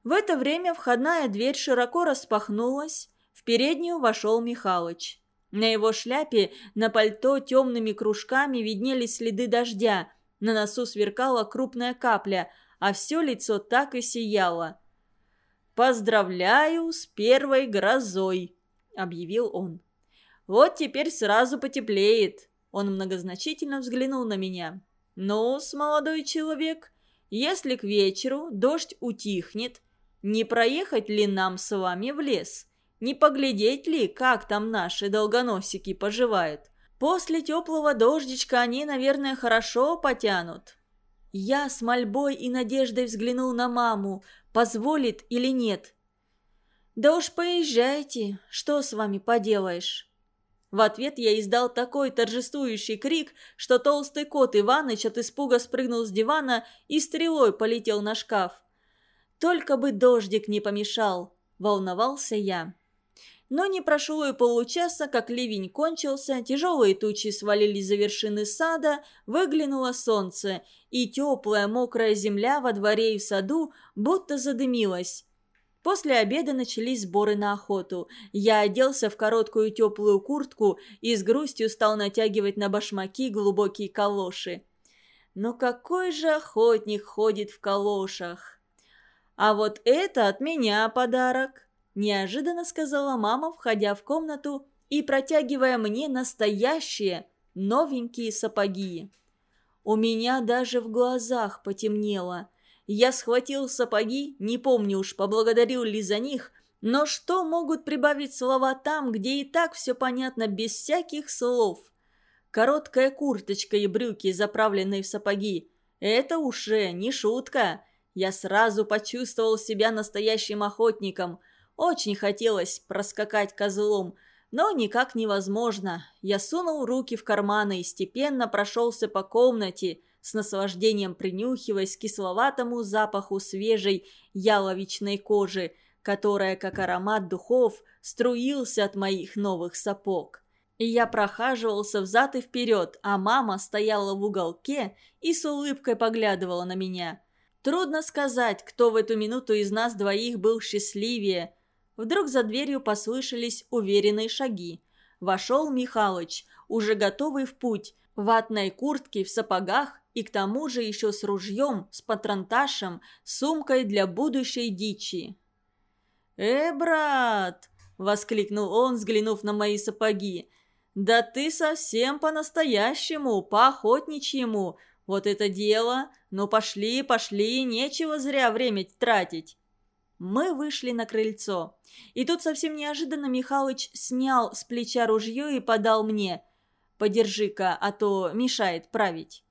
В это время входная дверь широко распахнулась, в переднюю вошел Михалыч. На его шляпе, на пальто темными кружками виднелись следы дождя – на носу сверкала крупная капля, а все лицо так и сияло. «Поздравляю с первой грозой», — объявил он. «Вот теперь сразу потеплеет». Он многозначительно взглянул на меня. «Ну-с, молодой человек, если к вечеру дождь утихнет, не проехать ли нам с вами в лес? Не поглядеть ли, как там наши долгоносики поживают? После теплого дождичка они, наверное, хорошо потянут. Я с мольбой и надеждой взглянул на маму, позволит или нет. «Да уж поезжайте, что с вами поделаешь?» В ответ я издал такой торжествующий крик, что толстый кот Иваныч от испуга спрыгнул с дивана и стрелой полетел на шкаф. «Только бы дождик не помешал», – волновался я. Но не прошло и получаса, как ливень кончился, тяжелые тучи свалились за вершины сада, выглянуло солнце, и теплая мокрая земля во дворе и в саду будто задымилась. После обеда начались сборы на охоту. Я оделся в короткую теплую куртку и с грустью стал натягивать на башмаки глубокие калоши. Но какой же охотник ходит в калошах? А вот это от меня подарок. Неожиданно сказала мама, входя в комнату и протягивая мне настоящие новенькие сапоги. У меня даже в глазах потемнело. Я схватил сапоги, не помню уж, поблагодарил ли за них, но что могут прибавить слова там, где и так все понятно без всяких слов? Короткая курточка и брюки, заправленные в сапоги. Это уже не шутка. Я сразу почувствовал себя настоящим охотником. Очень хотелось проскакать козлом, но никак невозможно. Я сунул руки в карманы и степенно прошелся по комнате, с наслаждением принюхиваясь к кисловатому запаху свежей яловичной кожи, которая, как аромат духов, струился от моих новых сапог. И я прохаживался взад и вперед, а мама стояла в уголке и с улыбкой поглядывала на меня. Трудно сказать, кто в эту минуту из нас двоих был счастливее – Вдруг за дверью послышались уверенные шаги. Вошел Михалыч, уже готовый в путь, в ватной куртке, в сапогах и к тому же еще с ружьем, с патронташем, сумкой для будущей дичи. «Э, брат!» – воскликнул он, взглянув на мои сапоги. «Да ты совсем по-настоящему, по-охотничьему. Вот это дело! Ну пошли, пошли, нечего зря время тратить». Мы вышли на крыльцо. И тут совсем неожиданно Михалыч снял с плеча ружье и подал мне. «Подержи-ка, а то мешает править».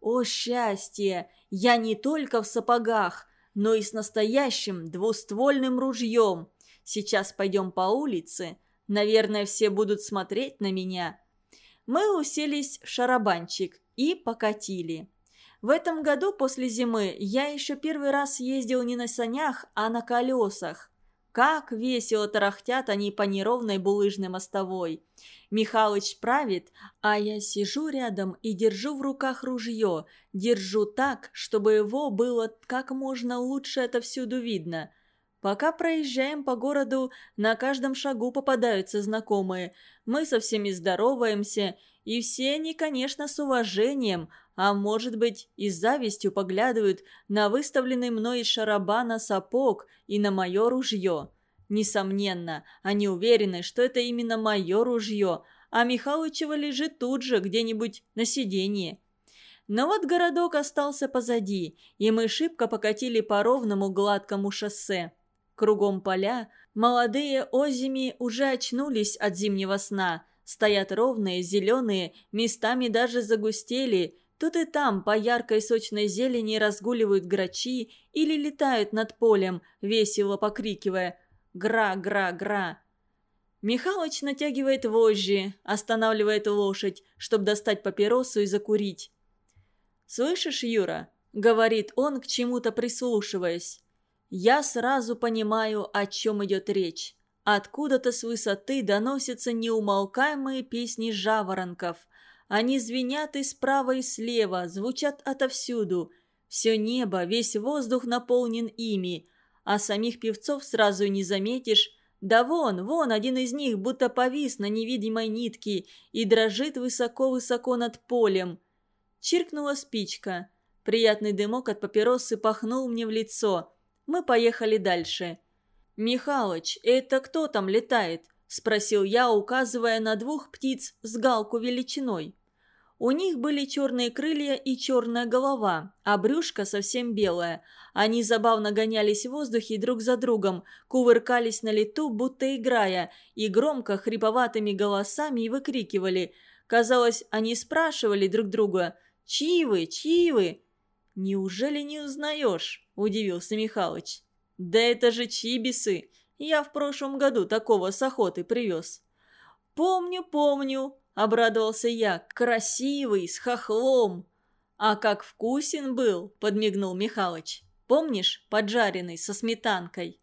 О, счастье! Я не только в сапогах, но и с настоящим двуствольным ружьем. Сейчас пойдем по улице. Наверное, все будут смотреть на меня. Мы уселись в шарабанчик и покатили. В этом году после зимы я еще первый раз ездил не на санях, а на колесах. Как весело тарахтят они по неровной булыжной мостовой. Михалыч правит, а я сижу рядом и держу в руках ружье. Держу так, чтобы его было как можно лучше отовсюду видно. Пока проезжаем по городу, на каждом шагу попадаются знакомые. Мы со всеми здороваемся, и все они, конечно, с уважением, а может быть и с завистью поглядывают на выставленный мной из шарабана сапог и на мое ружье. Несомненно, они уверены, что это именно мое ружье, а Михалычева лежит тут же, где-нибудь на сиденье. Но вот городок остался позади, и мы шибко покатили по ровному гладкому шоссе. Кругом поля, молодые озими уже очнулись от зимнего сна, стоят ровные, зеленые, местами даже загустели, Тут и там по яркой сочной зелени разгуливают грачи или летают над полем, весело покрикивая «Гра-гра-гра!». Михалыч натягивает вожжи, останавливает лошадь, чтобы достать папиросу и закурить. «Слышишь, Юра?» — говорит он, к чему-то прислушиваясь. «Я сразу понимаю, о чем идет речь. Откуда-то с высоты доносятся неумолкаемые песни жаворонков. Они звенят и справа, и слева, звучат отовсюду. Все небо, весь воздух наполнен ими. А самих певцов сразу не заметишь. Да вон, вон, один из них будто повис на невидимой нитке и дрожит высоко-высоко над полем. Чиркнула спичка. Приятный дымок от папиросы пахнул мне в лицо. Мы поехали дальше. «Михалыч, это кто там летает?» – спросил я, указывая на двух птиц с галку величиной. У них были черные крылья и черная голова, а брюшко совсем белое. Они забавно гонялись в воздухе друг за другом, кувыркались на лету, будто играя, и громко хриповатыми голосами выкрикивали. Казалось, они спрашивали друг друга «Чьи вы? Чьи вы?» «Неужели не узнаешь?» – удивился Михалыч. «Да это же чибисы! Я в прошлом году такого с охоты привез». «Помню, помню», – обрадовался я. «Красивый, с хохлом!» «А как вкусен был!» – подмигнул Михалыч. «Помнишь, поджаренный, со сметанкой?»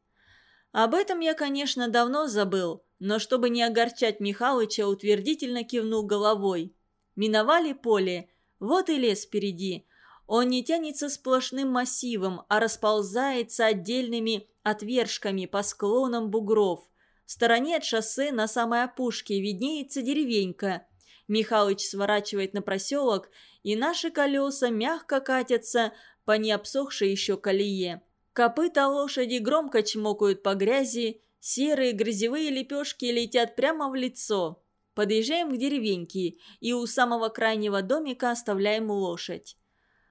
Об этом я, конечно, давно забыл, но чтобы не огорчать Михалыча, утвердительно кивнул головой. Миновали поле, вот и лес впереди. Он не тянется сплошным массивом, а расползается отдельными отвержками по склонам бугров – в стороне от шоссе на самой опушке виднеется деревенька. Михалыч сворачивает на проселок, и наши колеса мягко катятся по необсохшей еще колее. Копыта лошади громко чмокают по грязи, серые грязевые лепешки летят прямо в лицо. Подъезжаем к деревеньке и у самого крайнего домика оставляем лошадь.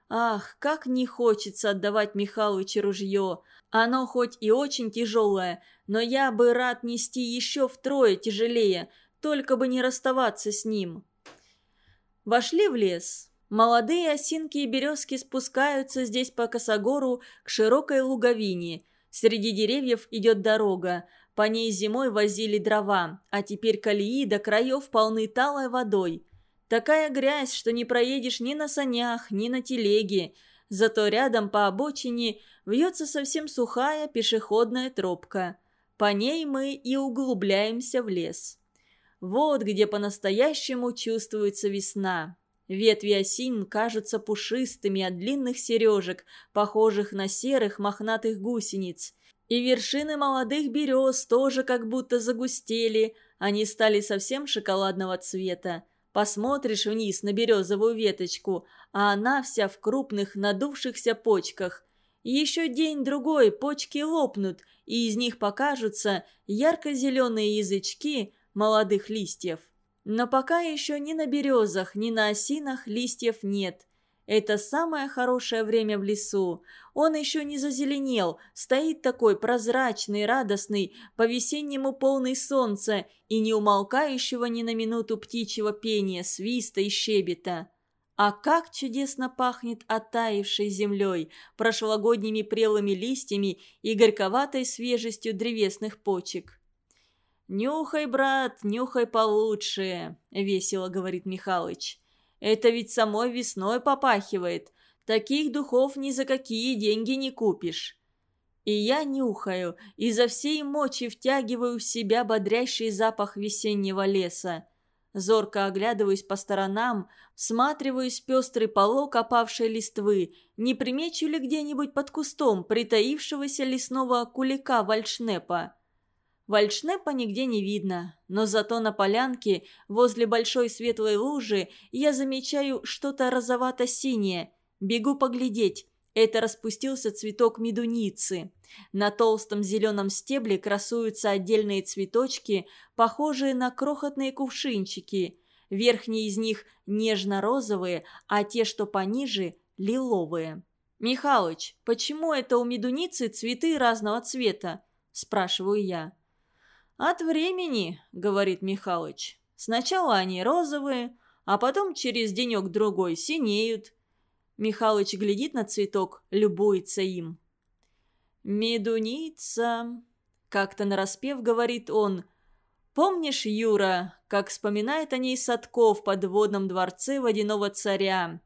Ах, как не хочется отдавать Михалычу ружье. Оно хоть и очень тяжелое, но я бы рад нести еще втрое тяжелее, только бы не расставаться с ним. Вошли в лес. Молодые осинки и березки спускаются здесь по косогору к широкой луговине. Среди деревьев идет дорога. По ней зимой возили дрова, а теперь колеи до краев полны талой водой. Такая грязь, что не проедешь ни на санях, ни на телеге. Зато рядом по обочине вьется совсем сухая пешеходная тропка. По ней мы и углубляемся в лес. Вот где по-настоящему чувствуется весна. Ветви осин кажутся пушистыми от длинных сережек, похожих на серых мохнатых гусениц. И вершины молодых берез тоже как будто загустели, они стали совсем шоколадного цвета. Посмотришь вниз на березовую веточку, а она вся в крупных надувшихся почках. Еще день-другой почки лопнут, и из них покажутся ярко-зеленые язычки молодых листьев. Но пока еще ни на березах, ни на осинах листьев нет. Это самое хорошее время в лесу. Он еще не зазеленел, стоит такой прозрачный, радостный, по-весеннему полный солнца и не умолкающего ни на минуту птичьего пения, свиста и щебета. А как чудесно пахнет оттаившей землей, прошлогодними прелыми листьями и горьковатой свежестью древесных почек. «Нюхай, брат, нюхай получше», — весело говорит Михалыч. Это ведь самой весной попахивает. Таких духов ни за какие деньги не купишь. И я нюхаю, изо всей мочи втягиваю в себя бодрящий запах весеннего леса. Зорко оглядываюсь по сторонам, всматриваюсь в пестрый полок опавшей листвы, не примечу ли где-нибудь под кустом притаившегося лесного кулика вальшнепа. Вальшнепа нигде не видно, но зато на полянке, возле большой светлой лужи, я замечаю что-то розовато-синее. Бегу поглядеть. Это распустился цветок медуницы. На толстом зеленом стебле красуются отдельные цветочки, похожие на крохотные кувшинчики. Верхние из них нежно-розовые, а те, что пониже, лиловые. «Михалыч, почему это у медуницы цветы разного цвета?» – спрашиваю я. «От времени», — говорит Михалыч. «Сначала они розовые, а потом через денек-другой синеют». Михалыч глядит на цветок, любуется им. «Медуница», — как-то нараспев говорит он. «Помнишь, Юра, как вспоминает о ней Садков под водном дворце водяного царя?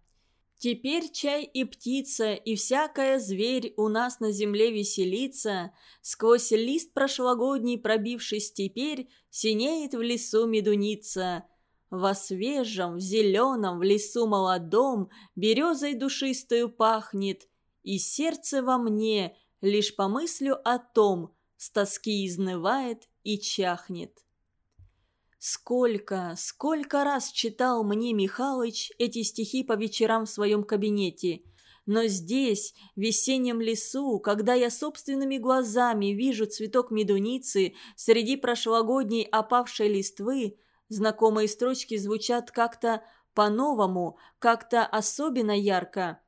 Теперь чай и птица, и всякая зверь у нас на земле веселится, Сквозь лист прошлогодний пробившись теперь, синеет в лесу медуница. Во свежем, в зеленом, в лесу молодом березой душистою пахнет, И сердце во мне, лишь по мыслю о том, с тоски изнывает и чахнет. Сколько, сколько раз читал мне Михалыч эти стихи по вечерам в своем кабинете. Но здесь, в весеннем лесу, когда я собственными глазами вижу цветок медуницы среди прошлогодней опавшей листвы, знакомые строчки звучат как-то по-новому, как-то особенно ярко.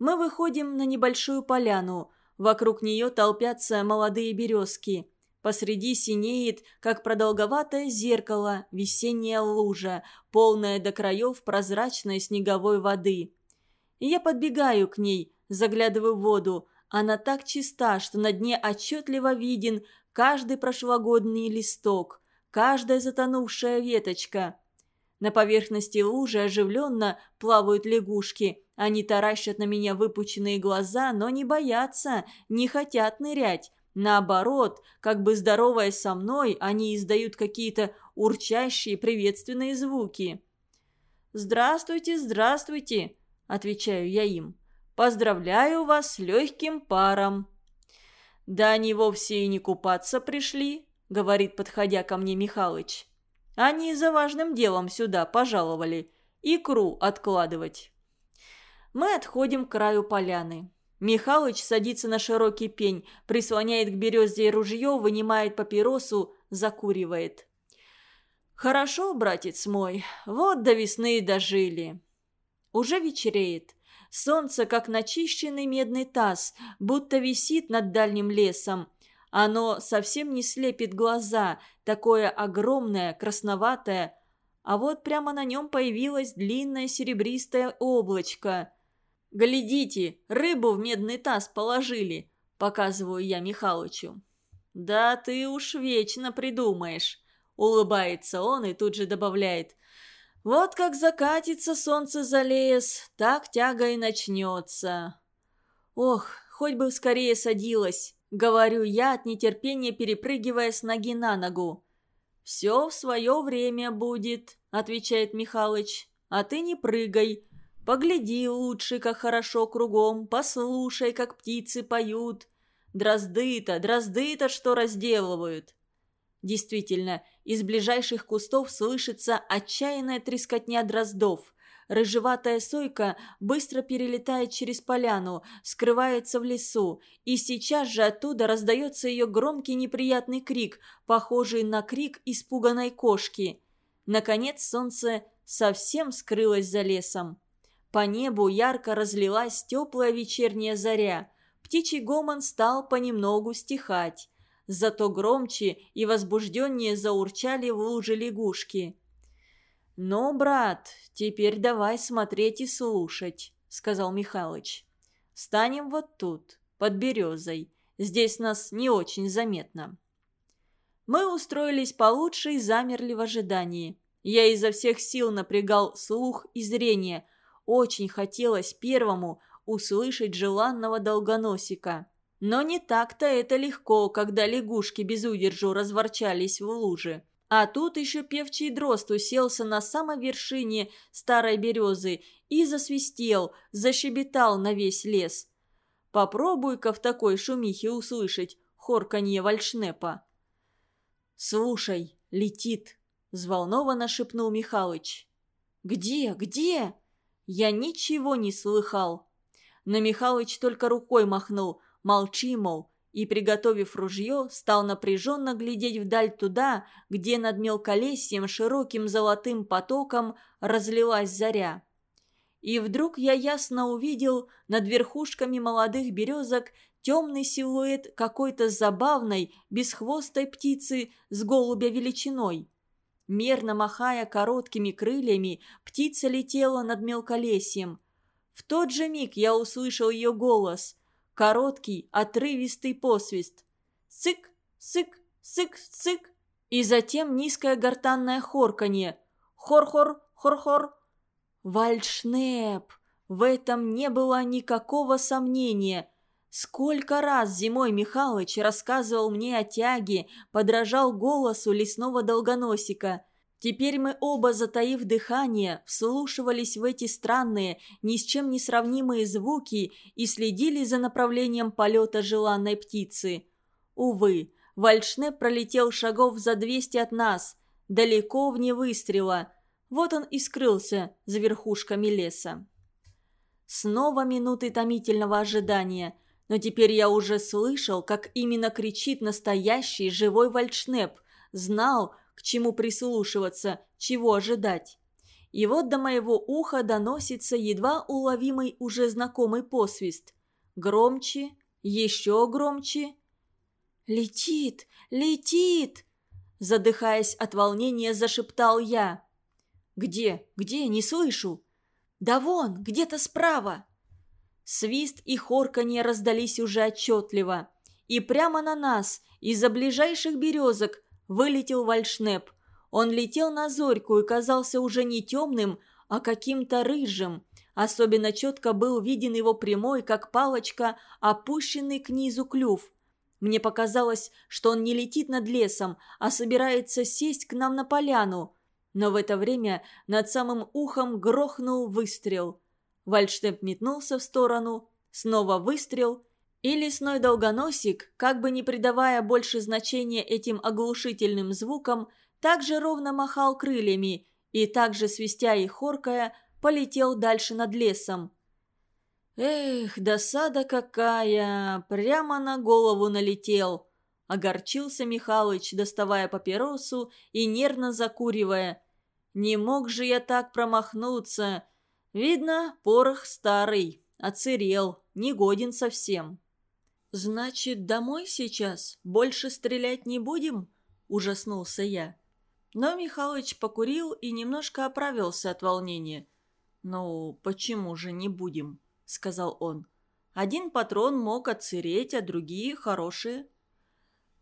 Мы выходим на небольшую поляну. Вокруг нее толпятся молодые березки. Посреди синеет, как продолговатое зеркало, весенняя лужа, полная до краев прозрачной снеговой воды. Я подбегаю к ней, заглядываю в воду. Она так чиста, что на дне отчетливо виден каждый прошлогодний листок, каждая затонувшая веточка. На поверхности лужи оживленно плавают лягушки. Они таращат на меня выпученные глаза, но не боятся, не хотят нырять. Наоборот, как бы здороваясь со мной, они издают какие-то урчащие приветственные звуки. «Здравствуйте, здравствуйте!» – отвечаю я им. «Поздравляю вас с легким паром!» «Да они вовсе и не купаться пришли», – говорит, подходя ко мне Михалыч. «Они за важным делом сюда пожаловали. Икру откладывать». Мы отходим к краю поляны. Михалыч садится на широкий пень, прислоняет к березе ружье, вынимает папиросу, закуривает. «Хорошо, братец мой, вот до весны дожили». Уже вечереет. Солнце, как начищенный медный таз, будто висит над дальним лесом. Оно совсем не слепит глаза, такое огромное, красноватое. А вот прямо на нем появилось длинное серебристое облачко. «Глядите, рыбу в медный таз положили», – показываю я Михалычу. «Да ты уж вечно придумаешь», – улыбается он и тут же добавляет. Вот как закатится солнце за лес, так тяга и начнется. Ох, хоть бы скорее садилась, говорю я от нетерпения, перепрыгивая с ноги на ногу. «Все в свое время будет», — отвечает Михалыч. «А ты не прыгай. Погляди лучше, как хорошо кругом, послушай, как птицы поют. Дрозды-то, дрозды-то что разделывают». Действительно, из ближайших кустов слышится отчаянная трескотня дроздов. Рыжеватая сойка быстро перелетает через поляну, скрывается в лесу, и сейчас же оттуда раздается ее громкий неприятный крик, похожий на крик испуганной кошки. Наконец солнце совсем скрылось за лесом. По небу ярко разлилась теплая вечерняя заря. Птичий гомон стал понемногу стихать зато громче и возбужденнее заурчали в луже лягушки. «Ну, брат, теперь давай смотреть и слушать», — сказал Михалыч. «Станем вот тут, под березой. Здесь нас не очень заметно». Мы устроились получше и замерли в ожидании. Я изо всех сил напрягал слух и зрение. Очень хотелось первому услышать желанного долгоносика. Но не так-то это легко, когда лягушки без удержу разворчались в луже. А тут еще певчий дрозд уселся на самой вершине старой березы и засвистел, защебетал на весь лес. Попробуй-ка в такой шумихе услышать хорканье вальшнепа. «Слушай, летит!» – взволнованно шепнул Михалыч. «Где? Где?» Я ничего не слыхал. Но Михалыч только рукой махнул – молчи, мол, и, приготовив ружье, стал напряженно глядеть вдаль туда, где над мелколесьем широким золотым потоком разлилась заря. И вдруг я ясно увидел над верхушками молодых березок темный силуэт какой-то забавной, бесхвостой птицы с голубя величиной. Мерно махая короткими крыльями, птица летела над мелколесьем. В тот же миг я услышал ее голос, короткий, отрывистый посвист. Сык, сык, сык, сык. И затем низкое гортанное хорканье. Хор-хор, хор-хор. Вальшнеп. В этом не было никакого сомнения. Сколько раз зимой Михалыч рассказывал мне о тяге, подражал голосу лесного долгоносика. Теперь мы оба, затаив дыхание, вслушивались в эти странные, ни с чем не сравнимые звуки и следили за направлением полета желанной птицы. Увы, Вальшне пролетел шагов за двести от нас, далеко вне выстрела. Вот он и скрылся за верхушками леса. Снова минуты томительного ожидания, но теперь я уже слышал, как именно кричит настоящий живой вальшнеп, знал, к чему прислушиваться, чего ожидать. И вот до моего уха доносится едва уловимый уже знакомый посвист. Громче, еще громче. «Летит! Летит!» Задыхаясь от волнения, зашептал я. «Где? Где? Не слышу!» «Да вон, где-то справа!» Свист и хорканье раздались уже отчетливо. И прямо на нас, из-за ближайших березок, вылетел вальшнеп. Он летел на зорьку и казался уже не темным, а каким-то рыжим. Особенно четко был виден его прямой, как палочка, опущенный к низу клюв. Мне показалось, что он не летит над лесом, а собирается сесть к нам на поляну. Но в это время над самым ухом грохнул выстрел. Вальштемп метнулся в сторону, снова выстрел, и лесной долгоносик, как бы не придавая больше значения этим оглушительным звукам, также ровно махал крыльями и также свистя и хоркая, полетел дальше над лесом. «Эх, досада какая! Прямо на голову налетел!» Огорчился Михалыч, доставая папиросу и нервно закуривая. «Не мог же я так промахнуться. Видно, порох старый, оцерел, негоден совсем». «Значит, домой сейчас? Больше стрелять не будем?» – ужаснулся я. Но Михалыч покурил и немножко оправился от волнения. «Ну, почему же не будем?» – сказал он. «Один патрон мог отсыреть, а другие хорошие».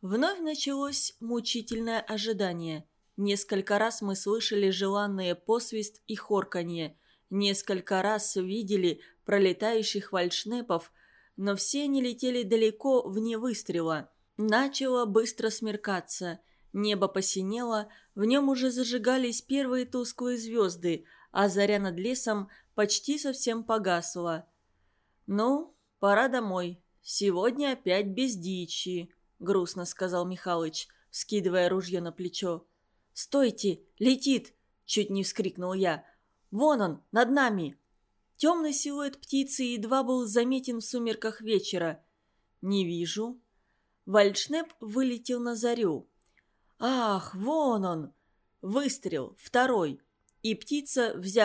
Вновь началось мучительное ожидание. Несколько раз мы слышали желанные посвист и хорканье. Несколько раз видели пролетающих вальшнепов, но все они летели далеко вне выстрела. Начало быстро смеркаться. Небо посинело, в нем уже зажигались первые тусклые звезды, а заря над лесом почти совсем погасла. «Ну, пора домой. Сегодня опять без дичи», — грустно сказал Михалыч, скидывая ружье на плечо. «Стойте! Летит!» — чуть не вскрикнул я. «Вон он, над нами!» Темный силуэт птицы едва был заметен в сумерках вечера. «Не вижу». Вальшнеп вылетел на зарю. «Ах, вон он!» Выстрел, второй. И птица, взяв